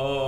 Oh,